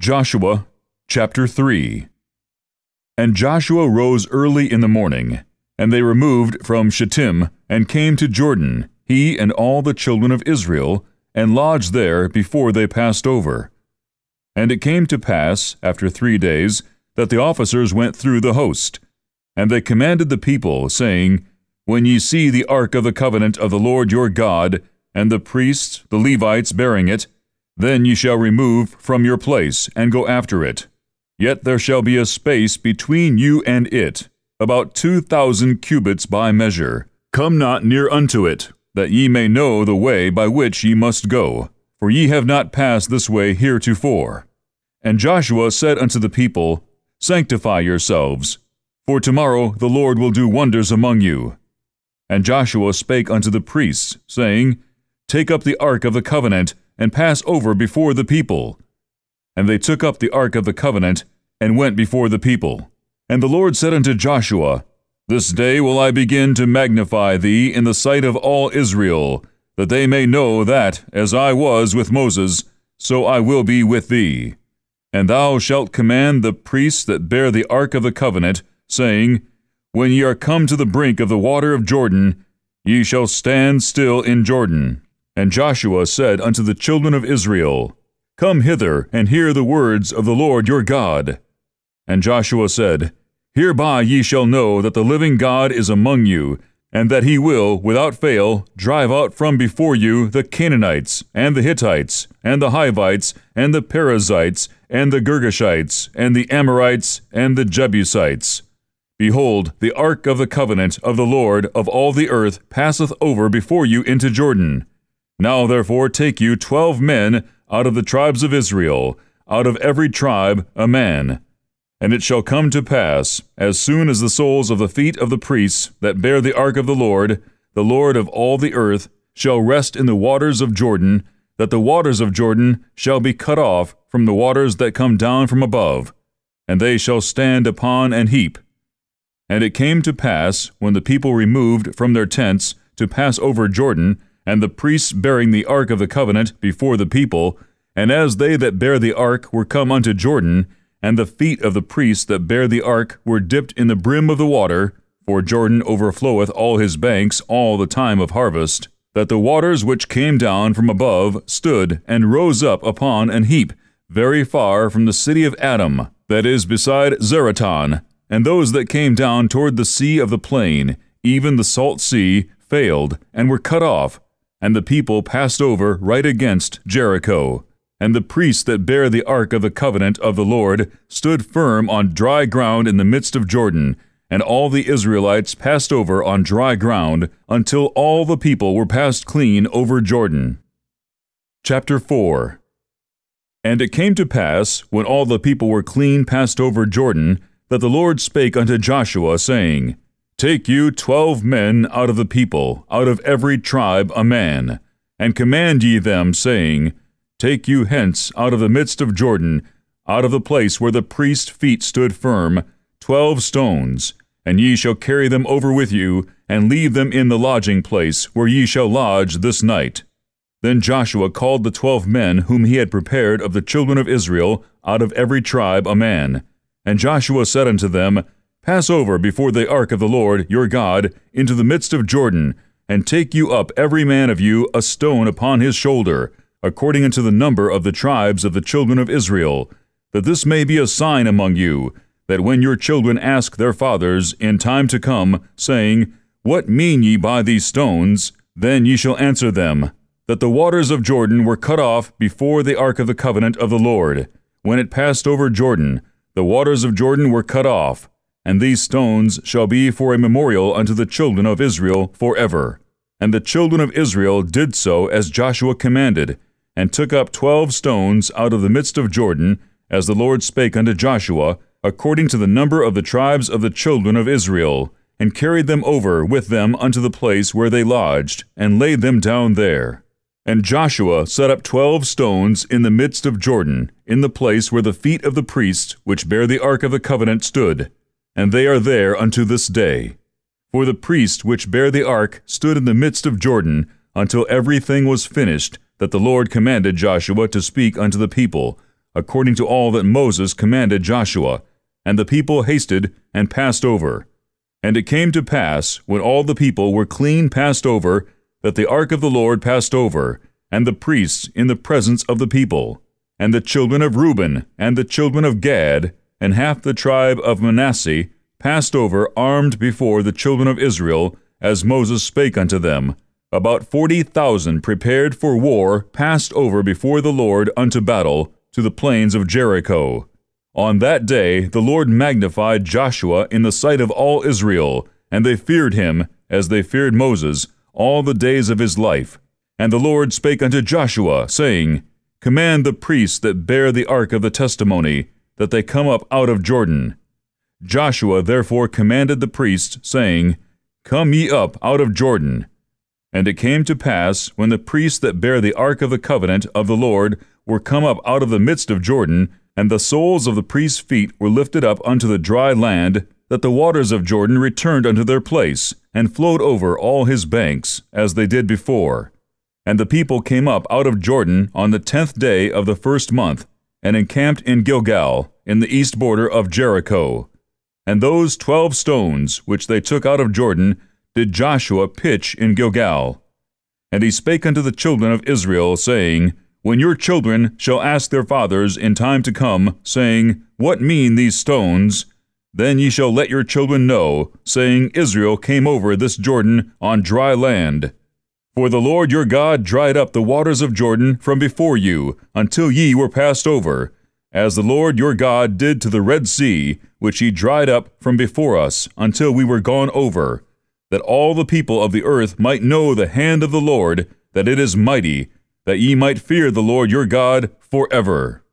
Joshua chapter 3 And Joshua rose early in the morning, and they removed from Shittim, and came to Jordan, he and all the children of Israel, and lodged there before they passed over. And it came to pass, after three days, that the officers went through the host. And they commanded the people, saying, When ye see the ark of the covenant of the Lord your God, and the priests, the Levites, bearing it, then ye shall remove from your place, and go after it. Yet there shall be a space between you and it, about two thousand cubits by measure. Come not near unto it, that ye may know the way by which ye must go, for ye have not passed this way heretofore. And Joshua said unto the people, Sanctify yourselves, for tomorrow the Lord will do wonders among you. And Joshua spake unto the priests, saying, Take up the ark of the covenant, and pass over before the people. And they took up the ark of the covenant, and went before the people. And the Lord said unto Joshua, This day will I begin to magnify thee in the sight of all Israel, that they may know that, as I was with Moses, so I will be with thee. And thou shalt command the priests that bear the ark of the covenant, saying, When ye are come to the brink of the water of Jordan, ye shall stand still in Jordan. And Joshua said unto the children of Israel, Come hither and hear the words of the Lord your God. And Joshua said, Hereby ye shall know that the living God is among you, and that he will, without fail, drive out from before you the Canaanites, and the Hittites, and the Hivites, and the Perizzites, and the Girgashites, and the Amorites, and the Jebusites. Behold, the ark of the covenant of the Lord of all the earth passeth over before you into Jordan. Now therefore take you twelve men out of the tribes of Israel, out of every tribe a man. And it shall come to pass, as soon as the soles of the feet of the priests that bear the ark of the Lord, the Lord of all the earth, shall rest in the waters of Jordan, that the waters of Jordan shall be cut off from the waters that come down from above, and they shall stand upon an heap. And it came to pass, when the people removed from their tents to pass over Jordan, and the priests bearing the ark of the covenant before the people, and as they that bear the ark were come unto Jordan, and the feet of the priests that bear the ark were dipped in the brim of the water, for Jordan overfloweth all his banks all the time of harvest, that the waters which came down from above stood and rose up upon an heap, very far from the city of Adam, that is beside Zaretan, and those that came down toward the sea of the plain, even the salt sea, failed, and were cut off, and the people passed over right against Jericho. And the priests that bear the ark of the covenant of the Lord stood firm on dry ground in the midst of Jordan, and all the Israelites passed over on dry ground until all the people were passed clean over Jordan. Chapter 4 And it came to pass, when all the people were clean passed over Jordan, that the Lord spake unto Joshua, saying, Take you twelve men out of the people, out of every tribe a man, and command ye them, saying, Take you hence out of the midst of Jordan, out of the place where the priest's feet stood firm, twelve stones, and ye shall carry them over with you, and leave them in the lodging place where ye shall lodge this night. Then Joshua called the twelve men whom he had prepared of the children of Israel, out of every tribe a man. And Joshua said unto them, Pass over before the ark of the Lord your God into the midst of Jordan, and take you up every man of you a stone upon his shoulder, according unto the number of the tribes of the children of Israel, that this may be a sign among you, that when your children ask their fathers in time to come, saying, What mean ye by these stones? Then ye shall answer them, that the waters of Jordan were cut off before the ark of the covenant of the Lord. When it passed over Jordan, the waters of Jordan were cut off, and these stones shall be for a memorial unto the children of Israel forever. And the children of Israel did so as Joshua commanded, and took up twelve stones out of the midst of Jordan, as the Lord spake unto Joshua, according to the number of the tribes of the children of Israel, and carried them over with them unto the place where they lodged, and laid them down there. And Joshua set up twelve stones in the midst of Jordan, in the place where the feet of the priests which bear the ark of the covenant stood, and they are there unto this day. For the priests which bare the ark stood in the midst of Jordan until everything was finished that the Lord commanded Joshua to speak unto the people, according to all that Moses commanded Joshua. And the people hasted and passed over. And it came to pass, when all the people were clean passed over, that the ark of the Lord passed over, and the priests in the presence of the people. And the children of Reuben, and the children of Gad, and half the tribe of Manasseh, passed over armed before the children of Israel, as Moses spake unto them. About forty thousand prepared for war passed over before the Lord unto battle to the plains of Jericho. On that day the Lord magnified Joshua in the sight of all Israel, and they feared him, as they feared Moses, all the days of his life. And the Lord spake unto Joshua, saying, Command the priests that bear the ark of the testimony, that they come up out of Jordan. Joshua therefore commanded the priests, saying, Come ye up out of Jordan. And it came to pass, when the priests that bear the ark of the covenant of the Lord were come up out of the midst of Jordan, and the soles of the priests' feet were lifted up unto the dry land, that the waters of Jordan returned unto their place, and flowed over all his banks, as they did before. And the people came up out of Jordan on the tenth day of the first month, and encamped in Gilgal, in the east border of Jericho. And those twelve stones which they took out of Jordan did Joshua pitch in Gilgal. And he spake unto the children of Israel, saying, When your children shall ask their fathers in time to come, saying, What mean these stones? Then ye shall let your children know, saying, Israel came over this Jordan on dry land. For the Lord your God dried up the waters of Jordan from before you, until ye were passed over, as the Lord your God did to the Red Sea, which he dried up from before us, until we were gone over, that all the people of the earth might know the hand of the Lord, that it is mighty, that ye might fear the Lord your God forever.